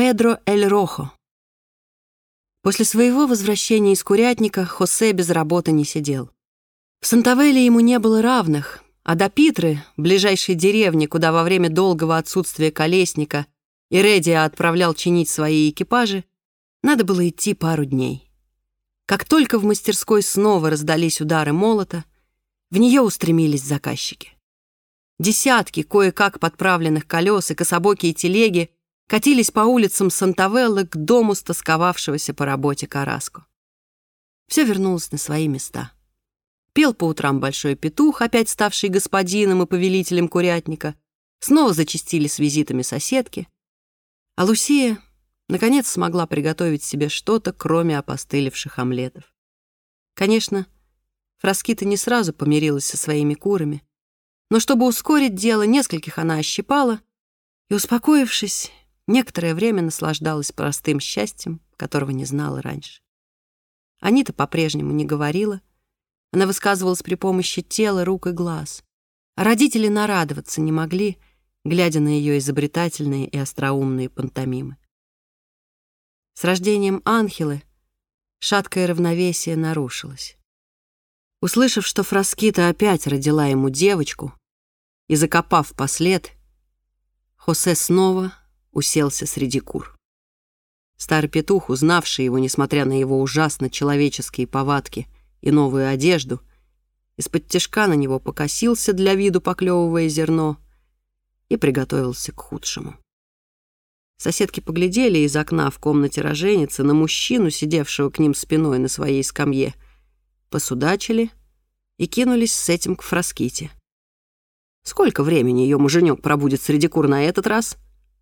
Педро Эль Рохо. После своего возвращения из Курятника Хосе без работы не сидел. В Сантавеле ему не было равных, а до Питры, ближайшей деревни, куда во время долгого отсутствия колесника Иредия отправлял чинить свои экипажи, надо было идти пару дней. Как только в мастерской снова раздались удары молота, в нее устремились заказчики. Десятки кое-как подправленных колес и кособокие телеги катились по улицам Сантавеллы к дому стосковавшегося по работе Караско. Все вернулось на свои места. Пел по утрам большой петух, опять ставший господином и повелителем курятника. Снова зачастили с визитами соседки. А Лусия, наконец, смогла приготовить себе что-то, кроме опостылевших омлетов. Конечно, Фраскита не сразу помирилась со своими курами, но чтобы ускорить дело, нескольких она ощипала и, успокоившись, некоторое время наслаждалась простым счастьем, которого не знала раньше. Анита по-прежнему не говорила, она высказывалась при помощи тела, рук и глаз. А родители нарадоваться не могли, глядя на ее изобретательные и остроумные пантомимы. С рождением Анхелы шаткое равновесие нарушилось. Услышав, что Фраскита опять родила ему девочку, и закопав послед, Хосе снова уселся среди кур. Старый петух, узнавший его, несмотря на его ужасно человеческие повадки и новую одежду, из-под тяжка на него покосился для виду, поклевывая зерно, и приготовился к худшему. Соседки поглядели из окна в комнате роженицы на мужчину, сидевшего к ним спиной на своей скамье, посудачили и кинулись с этим к Фраските. Сколько времени ее муженек пробудет среди кур на этот раз?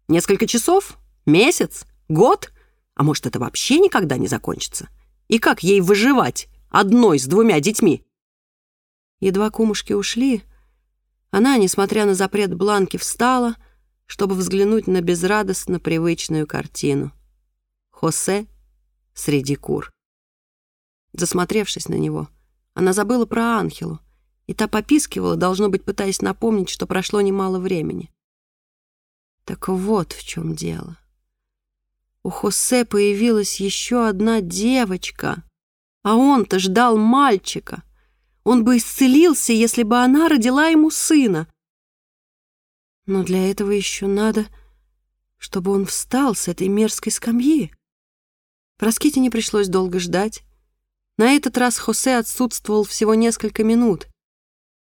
Несколько часов? Месяц? Год? А может, это вообще никогда не закончится? И как ей выживать одной с двумя детьми? Едва кумушки ушли, она, несмотря на запрет Бланки, встала, чтобы взглянуть на безрадостно привычную картину. Хосе среди кур. Засмотревшись на него, она забыла про Анхелу, и та попискивала, должно быть, пытаясь напомнить, что прошло немало времени. Так вот в чем дело. У Хосе появилась еще одна девочка, а он-то ждал мальчика. Он бы исцелился, если бы она родила ему сына. Но для этого еще надо, чтобы он встал с этой мерзкой скамьи. Проските не пришлось долго ждать. На этот раз Хосе отсутствовал всего несколько минут.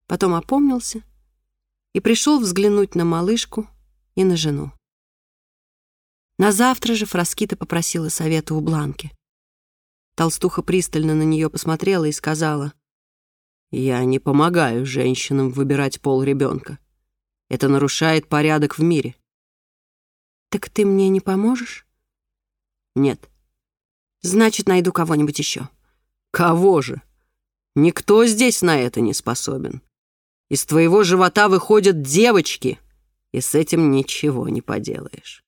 Потом опомнился и пришел взглянуть на малышку и на жену. На завтра же Фраскита попросила совета у Бланки. Толстуха пристально на нее посмотрела и сказала, «Я не помогаю женщинам выбирать пол ребенка. Это нарушает порядок в мире». «Так ты мне не поможешь?» «Нет». «Значит, найду кого-нибудь еще». «Кого же? Никто здесь на это не способен. Из твоего живота выходят девочки, и с этим ничего не поделаешь.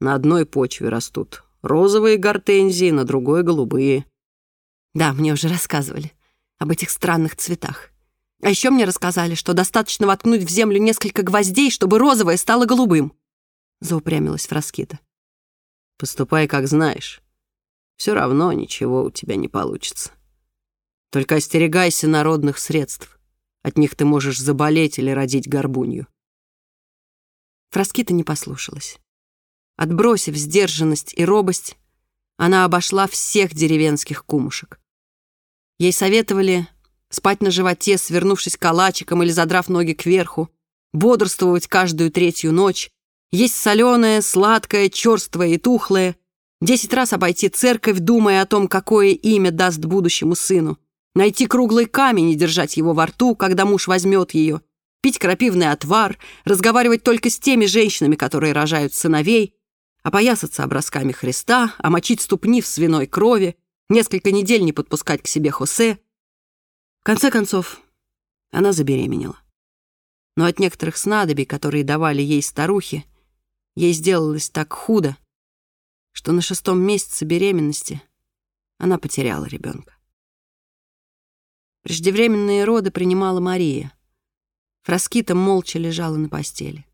На одной почве растут розовые гортензии, на другой — голубые. Да, мне уже рассказывали об этих странных цветах. А еще мне рассказали, что достаточно воткнуть в землю несколько гвоздей, чтобы розовое стало голубым. Заупрямилась Фраскита. Поступай, как знаешь. Все равно ничего у тебя не получится. Только остерегайся народных средств. От них ты можешь заболеть или родить горбунью. Фраскита не послушалась. Отбросив сдержанность и робость, она обошла всех деревенских кумушек. Ей советовали спать на животе, свернувшись калачиком или задрав ноги кверху, бодрствовать каждую третью ночь, есть соленое, сладкое, черствое и тухлое, десять раз обойти церковь, думая о том, какое имя даст будущему сыну, найти круглый камень и держать его во рту, когда муж возьмет ее, пить крапивный отвар, разговаривать только с теми женщинами, которые рожают сыновей, опоясаться образками Христа, омочить ступни в свиной крови, несколько недель не подпускать к себе Хосе. В конце концов, она забеременела. Но от некоторых снадобий, которые давали ей старухи, ей сделалось так худо, что на шестом месяце беременности она потеряла ребенка. Преждевременные роды принимала Мария. Фраскита молча лежала на постели.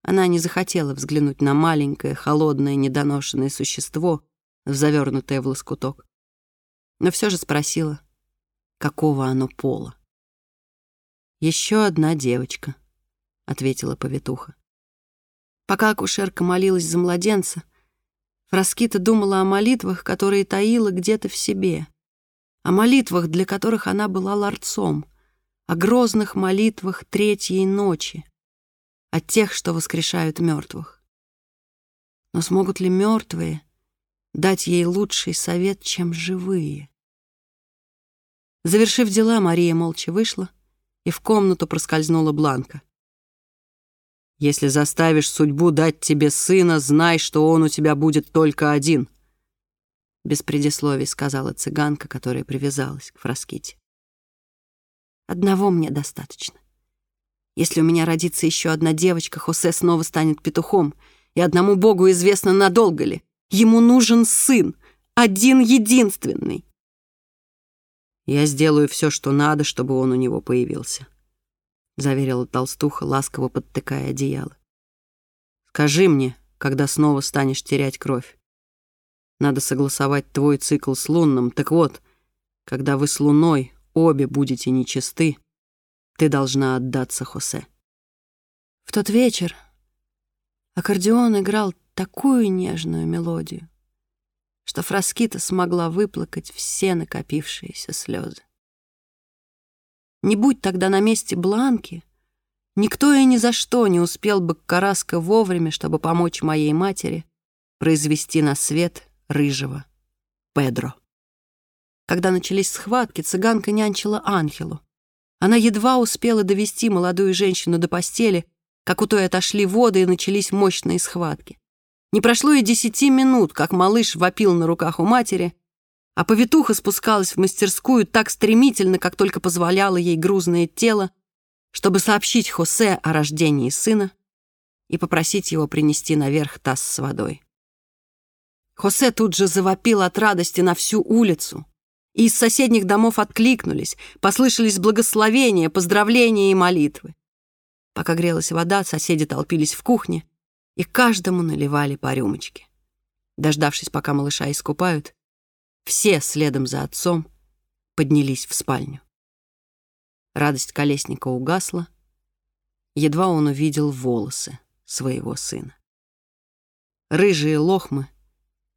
Она не захотела взглянуть на маленькое, холодное, недоношенное существо, завернутое в лоскуток, но все же спросила, какого оно пола. «Еще одна девочка», — ответила повитуха. Пока акушерка молилась за младенца, Фраскита думала о молитвах, которые таила где-то в себе, о молитвах, для которых она была ларцом, о грозных молитвах третьей ночи, о тех, что воскрешают мертвых. Но смогут ли мертвые дать ей лучший совет, чем живые? Завершив дела, Мария молча вышла, и в комнату проскользнула Бланка. Если заставишь судьбу дать тебе сына, знай, что он у тебя будет только один. Без предисловий сказала цыганка, которая привязалась к Фраските. Одного мне достаточно. Если у меня родится еще одна девочка, Хосе снова станет петухом, и одному Богу известно, надолго ли. Ему нужен сын, один единственный. Я сделаю все, что надо, чтобы он у него появился заверила толстуха, ласково подтыкая одеяло. «Скажи мне, когда снова станешь терять кровь. Надо согласовать твой цикл с лунным. Так вот, когда вы с луной обе будете нечисты, ты должна отдаться Хосе». В тот вечер аккордеон играл такую нежную мелодию, что Фраскита смогла выплакать все накопившиеся слезы. Не будь тогда на месте Бланки, никто и ни за что не успел бы Караско вовремя, чтобы помочь моей матери произвести на свет рыжего Педро. Когда начались схватки, цыганка нянчила Анхелу. Она едва успела довести молодую женщину до постели, как у той отошли воды и начались мощные схватки. Не прошло и десяти минут, как малыш вопил на руках у матери, а повитуха спускалась в мастерскую так стремительно, как только позволяло ей грузное тело, чтобы сообщить Хосе о рождении сына и попросить его принести наверх таз с водой. Хосе тут же завопил от радости на всю улицу, и из соседних домов откликнулись, послышались благословения, поздравления и молитвы. Пока грелась вода, соседи толпились в кухне, и каждому наливали по рюмочке. Дождавшись, пока малыша искупают, все, следом за отцом, поднялись в спальню. Радость Колесника угасла, едва он увидел волосы своего сына. Рыжие лохмы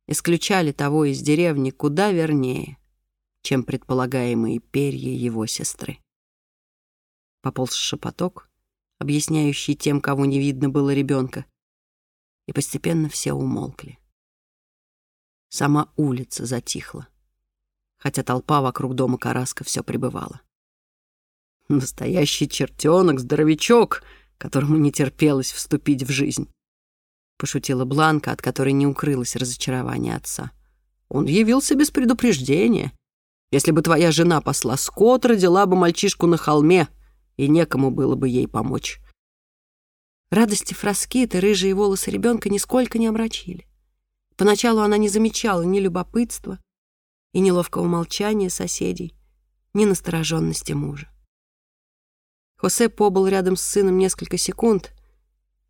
исключали того из деревни куда вернее, чем предполагаемые перья его сестры. Пополз шепоток, объясняющий тем, кого не видно было ребенка, и постепенно все умолкли. Сама улица затихла, хотя толпа вокруг дома Караска все пребывала. Настоящий чертенок, здоровячок, которому не терпелось вступить в жизнь. Пошутила Бланка, от которой не укрылось разочарование отца. Он явился без предупреждения. Если бы твоя жена посла скот, родила бы мальчишку на холме, и некому было бы ей помочь. Радости фраскиты, рыжие волосы ребенка нисколько не омрачили. Поначалу она не замечала ни любопытства и неловкого молчания соседей, ни настороженности мужа. Хосе побыл рядом с сыном несколько секунд,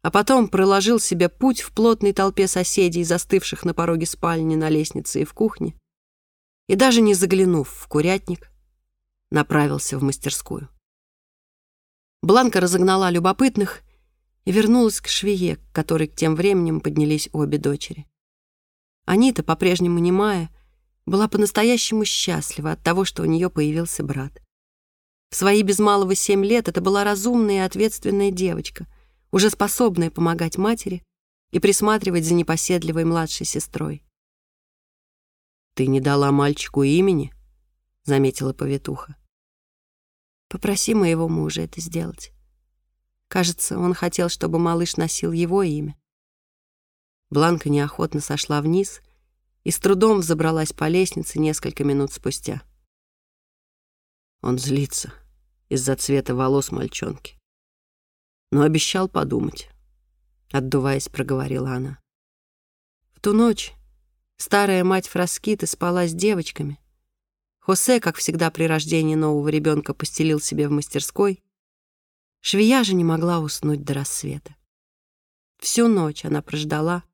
а потом проложил себе путь в плотной толпе соседей, застывших на пороге спальни, на лестнице и в кухне, и даже не заглянув в курятник, направился в мастерскую. Бланка разогнала любопытных и вернулась к швее, к которой тем временем поднялись обе дочери. Анита, по-прежнему немая, была по-настоящему счастлива от того, что у нее появился брат. В свои без малого семь лет это была разумная и ответственная девочка, уже способная помогать матери и присматривать за непоседливой младшей сестрой. «Ты не дала мальчику имени?» — заметила повитуха. «Попроси моего мужа это сделать. Кажется, он хотел, чтобы малыш носил его имя. Бланка неохотно сошла вниз и с трудом взобралась по лестнице несколько минут спустя. Он злится из-за цвета волос мальчонки. Но обещал подумать. Отдуваясь, проговорила она. В ту ночь старая мать Фраскиты спала с девочками. Хосе, как всегда при рождении нового ребенка, постелил себе в мастерской. Швея же не могла уснуть до рассвета. Всю ночь она прождала,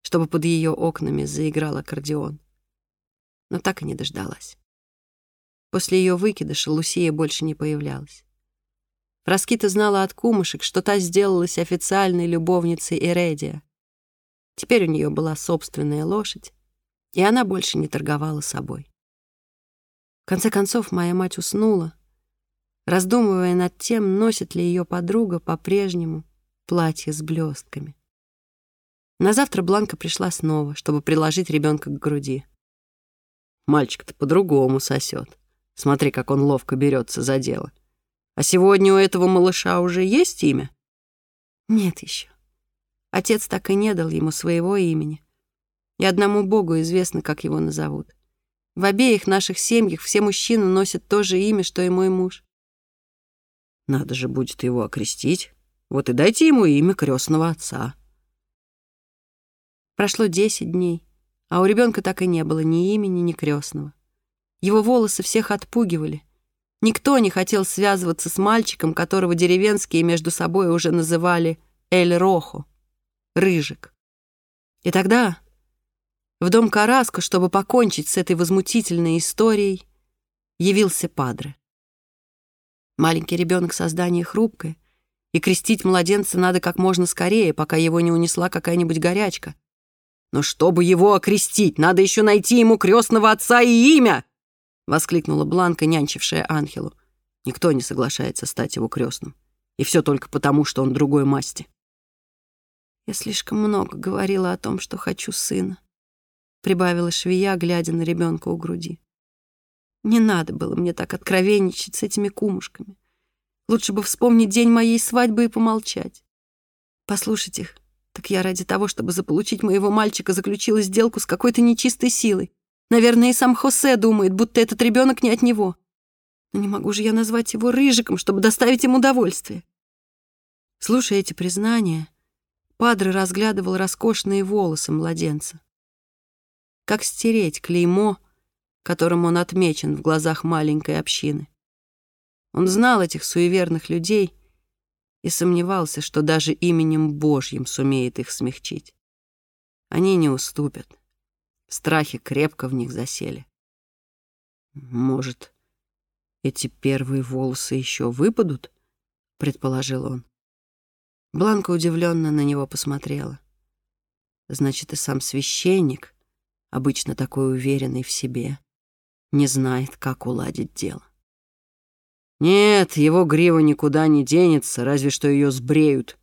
чтобы под ее окнами заиграл аккордеон. Но так и не дождалась. После ее выкидыша Лусия больше не появлялась. Раскита знала от кумышек, что та сделалась официальной любовницей Эредия. Теперь у нее была собственная лошадь, и она больше не торговала собой. В конце концов, моя мать уснула, раздумывая над тем, носит ли ее подруга по-прежнему платье с блестками. На завтра Бланка пришла снова, чтобы приложить ребенка к груди. Мальчик-то по-другому сосет. Смотри, как он ловко берется за дело. А сегодня у этого малыша уже есть имя? Нет еще. Отец так и не дал ему своего имени. И одному Богу известно, как его назовут. В обеих наших семьях все мужчины носят то же имя, что и мой муж. Надо же будет его окрестить. Вот и дайте ему имя крестного отца. Прошло десять дней, а у ребенка так и не было ни имени, ни крестного. Его волосы всех отпугивали. Никто не хотел связываться с мальчиком, которого деревенские между собой уже называли Эль-Рохо, Рыжик. И тогда в дом Караско, чтобы покончить с этой возмутительной историей, явился Падре. Маленький ребенок создание хрупкое, и крестить младенца надо как можно скорее, пока его не унесла какая-нибудь горячка. Но чтобы его окрестить, надо еще найти ему крестного отца и имя!» — воскликнула Бланка, нянчившая Анхелу. Никто не соглашается стать его крестным. И все только потому, что он другой масти. Я слишком много говорила о том, что хочу сына прибавила швея, глядя на ребенка у груди. Не надо было мне так откровенничать с этими кумушками. Лучше бы вспомнить день моей свадьбы и помолчать. Послушайте, так я ради того, чтобы заполучить моего мальчика, заключила сделку с какой-то нечистой силой. Наверное, и сам Хосе думает, будто этот ребенок не от него. Но не могу же я назвать его Рыжиком, чтобы доставить им удовольствие. Слушая эти признания, Падре разглядывал роскошные волосы младенца. Как стереть клеймо, которым он отмечен в глазах маленькой общины? Он знал этих суеверных людей и сомневался, что даже именем Божьим сумеет их смягчить. Они не уступят. Страхи крепко в них засели. «Может, эти первые волосы еще выпадут?» — предположил он. Бланка удивленно на него посмотрела. «Значит, и сам священник обычно такой уверенный в себе, не знает, как уладить дело. Нет, его грива никуда не денется, разве что ее сбреют.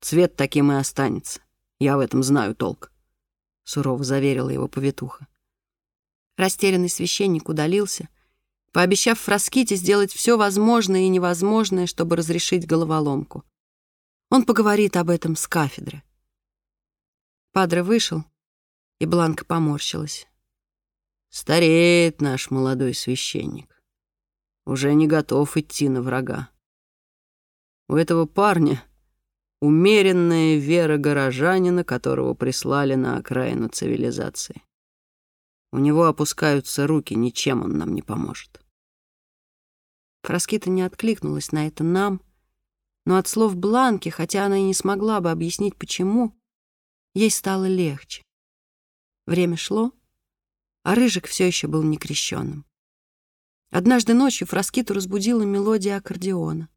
Цвет таким и останется. Я в этом знаю толк. Сурово заверила его повитуха. Растерянный священник удалился, пообещав Фраските сделать все возможное и невозможное, чтобы разрешить головоломку. Он поговорит об этом с кафедры. Падре вышел, и Бланка поморщилась. Стареет наш молодой священник. Уже не готов идти на врага. У этого парня умеренная вера горожанина, которого прислали на окраину цивилизации. У него опускаются руки, ничем он нам не поможет. Фраскита не откликнулась на это нам, но от слов Бланки, хотя она и не смогла бы объяснить, почему, ей стало легче. Время шло, а Рыжик все еще был некрещенным. Однажды ночью Фраскиту разбудила мелодия аккордеона.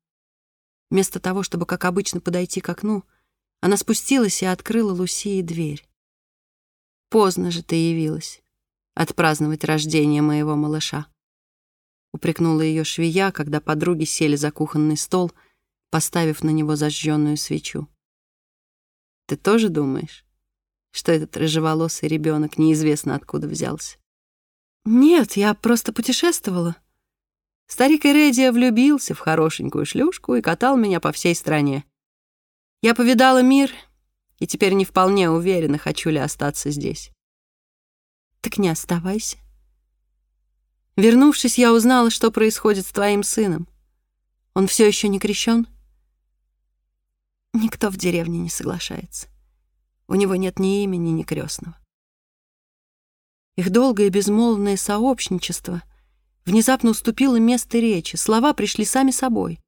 Вместо того, чтобы, как обычно, подойти к окну, она спустилась и открыла Лусии дверь. «Поздно же ты явилась отпраздновать рождение моего малыша», упрекнула ее швея, когда подруги сели за кухонный стол, поставив на него зажженную свечу. «Ты тоже думаешь, что этот рыжеволосый ребенок неизвестно откуда взялся. Нет, я просто путешествовала. Старик Эредия влюбился в хорошенькую шлюшку и катал меня по всей стране. Я повидала мир и теперь не вполне уверена, хочу ли остаться здесь. Так не оставайся. Вернувшись, я узнала, что происходит с твоим сыном. Он все еще не крещен? Никто в деревне не соглашается. У него нет ни имени, ни крестного. Их долгое безмолвное сообщничество внезапно уступило место речи, слова пришли сами собой.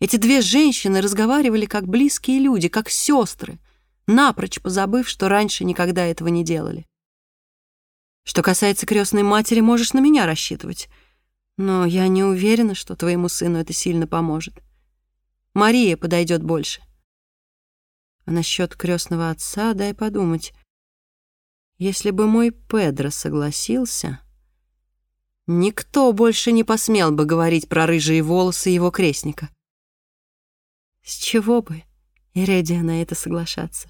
Эти две женщины разговаривали как близкие люди, как сестры, напрочь позабыв, что раньше никогда этого не делали. Что касается крестной матери, можешь на меня рассчитывать. Но я не уверена, что твоему сыну это сильно поможет. Мария подойдет больше. А насчет крестного отца дай подумать. Если бы мой Педро согласился, никто больше не посмел бы говорить про рыжие волосы его крестника. С чего бы Иредия на это соглашаться?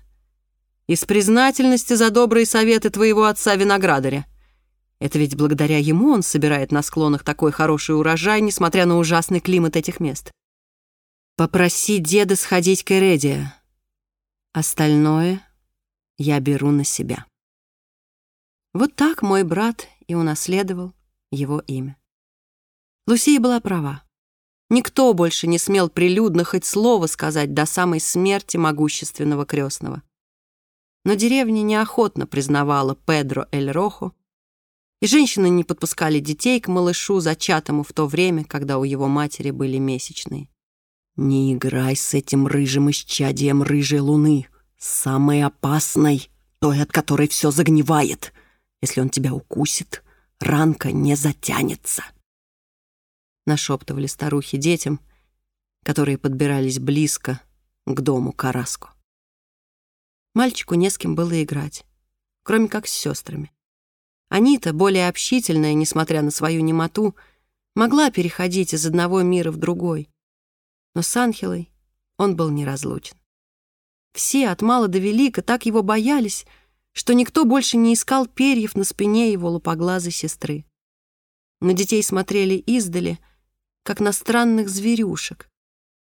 Из признательности за добрые советы твоего отца-виноградаря. Это ведь благодаря ему он собирает на склонах такой хороший урожай, несмотря на ужасный климат этих мест. Попроси деда сходить к Эредия. Остальное я беру на себя. Вот так мой брат и унаследовал его имя. Лусия была права. Никто больше не смел прилюдно хоть слово сказать до самой смерти могущественного крестного. Но деревня неохотно признавала Педро Эль Рохо, и женщины не подпускали детей к малышу, зачатому в то время, когда у его матери были месячные. «Не играй с этим рыжим исчадием рыжей луны, самой опасной, той, от которой все загнивает», если он тебя укусит, ранка не затянется. Нашептывали старухи детям, которые подбирались близко к дому Караску. Мальчику не с кем было играть, кроме как с сестрами. Анита, более общительная, несмотря на свою немоту, могла переходить из одного мира в другой. Но с Анхелой он был неразлучен. Все, от мала до велика, так его боялись — что никто больше не искал перьев на спине его лупоглазой сестры. На детей смотрели издали, как на странных зверюшек.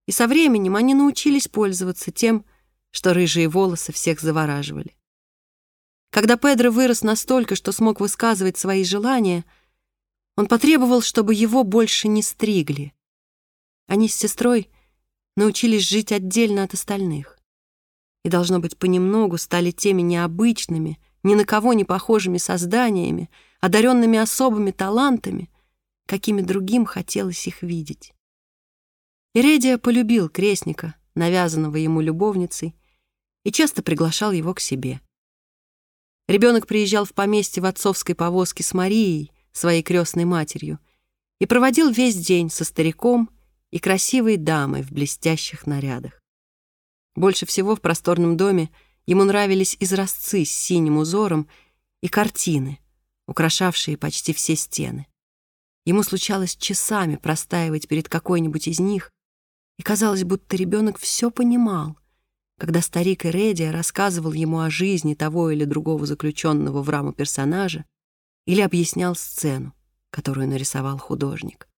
И со временем они научились пользоваться тем, что рыжие волосы всех завораживали. Когда Педро вырос настолько, что смог высказывать свои желания, он потребовал, чтобы его больше не стригли. Они с сестрой научились жить отдельно от остальных и, должно быть, понемногу стали теми необычными, ни на кого не похожими созданиями, одаренными особыми талантами, какими другим хотелось их видеть. Иредия полюбил крестника, навязанного ему любовницей, и часто приглашал его к себе. Ребенок приезжал в поместье в отцовской повозке с Марией, своей крестной матерью, и проводил весь день со стариком и красивой дамой в блестящих нарядах. Больше всего в просторном доме ему нравились изразцы с синим узором и картины, украшавшие почти все стены. Ему случалось часами простаивать перед какой-нибудь из них, и казалось, будто ребенок все понимал, когда старик Эредия рассказывал ему о жизни того или другого заключенного в раму персонажа или объяснял сцену, которую нарисовал художник.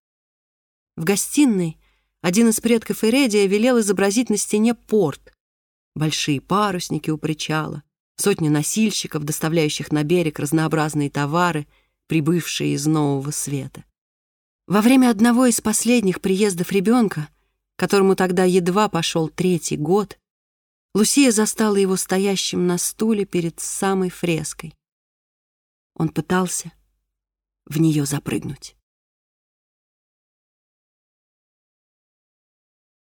В гостиной один из предков Эредия велел изобразить на стене порт, большие парусники у причала, сотни носильщиков, доставляющих на берег разнообразные товары, прибывшие из Нового Света. Во время одного из последних приездов ребенка, которому тогда едва пошел третий год, Лусия застала его стоящим на стуле перед самой фреской. Он пытался в нее запрыгнуть.